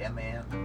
Yeah, man.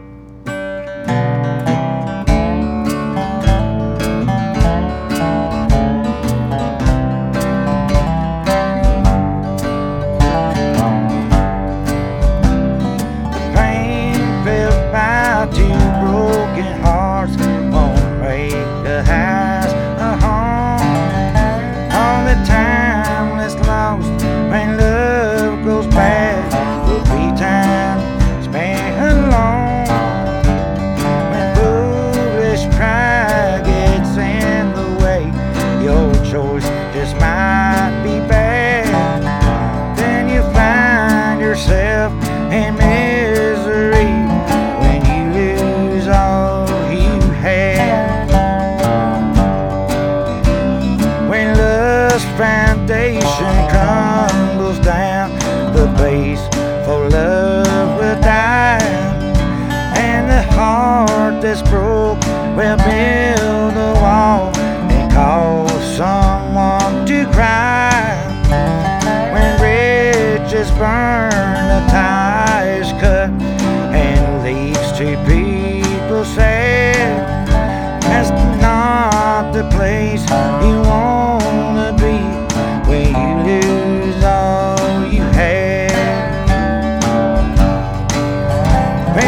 Your choice just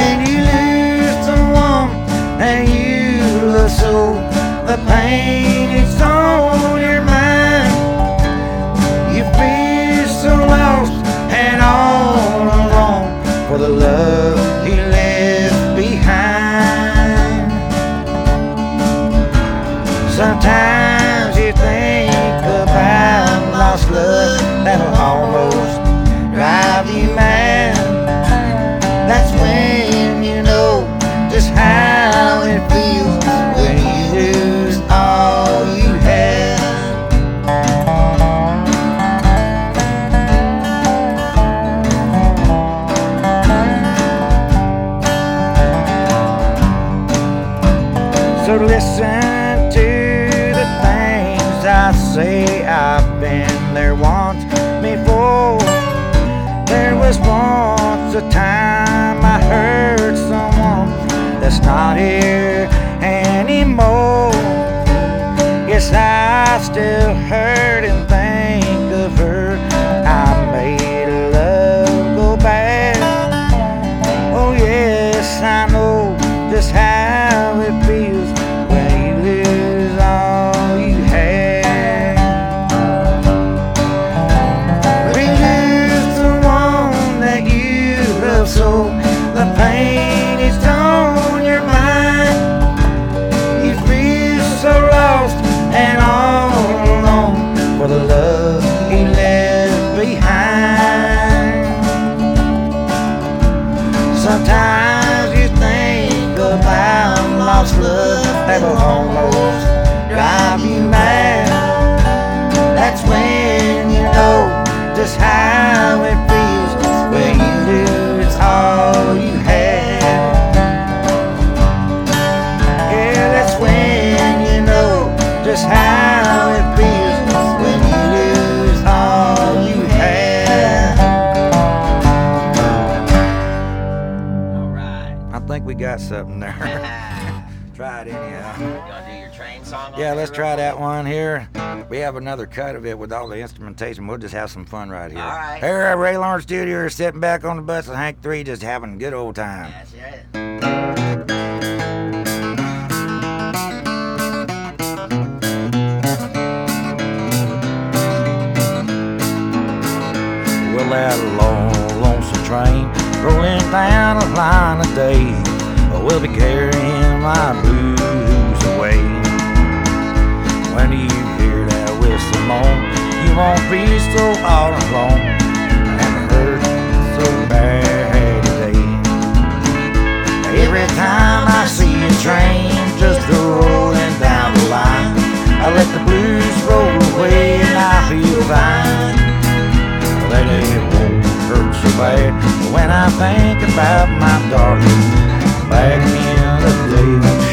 When you lose someone that you love so, the pain Listen to the things I say. I've been there once before. There was once a time I hurt someone that's not here anymore. Yes, I still hurt and think we got something there. Try it anyhow. You gonna do your train song? on Yeah, let's try that quick? one here. We have another cut of it with all the instrumentation. We'll just have some fun right here. All right. Here at Ray Lawrence Studio, sitting back on the bus with Hank 3, just having a good old time. That's it. Well, that long, lonesome train rolling down a line of day will be carrying my blues away. When you hear that whistle moan, you won't be so all alone and it hurts so bad today. Every time I see a train just rolling down the line, I let the blues roll away and I feel fine. That it won't hurt so bad when I think about my darling. Back in the day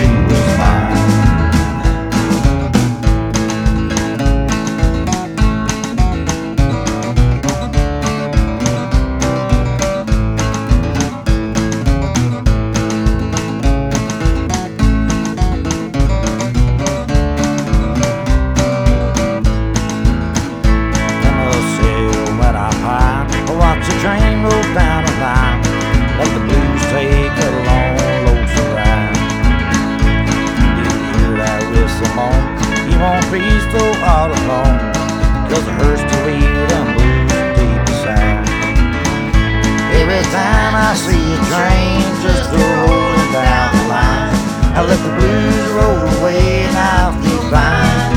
I train just rolling down the line, I let the blues roll away and I'll feel fine.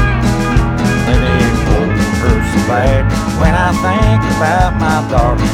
And it won't hurt so bad when I think about my darling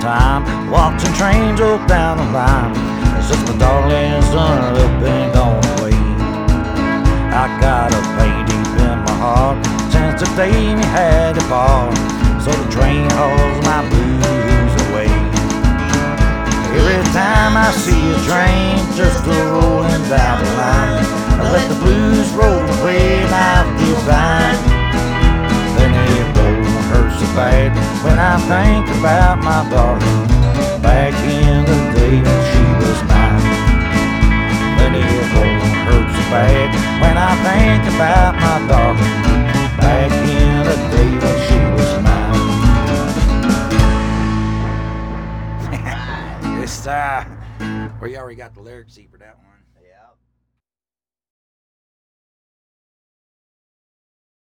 time watching trains roll down the line. As if my darling's done up gone away. I got a pain deep in my heart since the day we had to part. So the train hauls my blues away. Every time I see a train just go rolling down the line, I let the blues roll away and I feel fine. Bad when I think about my darling back in the day when she was mine. Then it won't hurt bad when I think about my back in the day when she was mine. this uh, we already got the lyrics for that one.